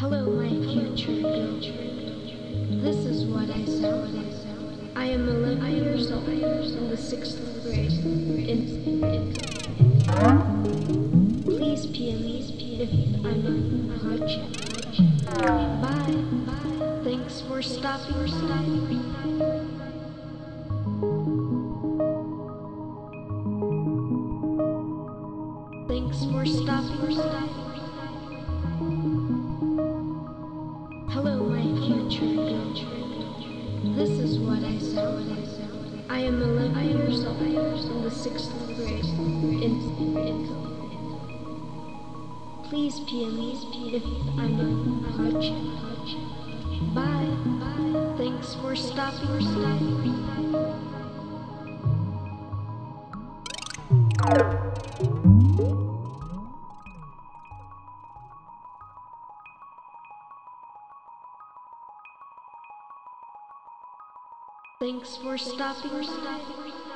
Hello, my future. This is what I sound. I am 11 years old in the sixth grade. In, in, please PM if I'm a hot. Bye. Bye. Thanks for stopping. Stopping. Thanks for stopping. Stopping. Hello, my future girl. This is what I sound. I am 11 years old in the sixth grade. In, in, please PM if I'm a hot. Bye. Bye. Thanks for stopping. Stopping. Thanks for stopping. for Stopping.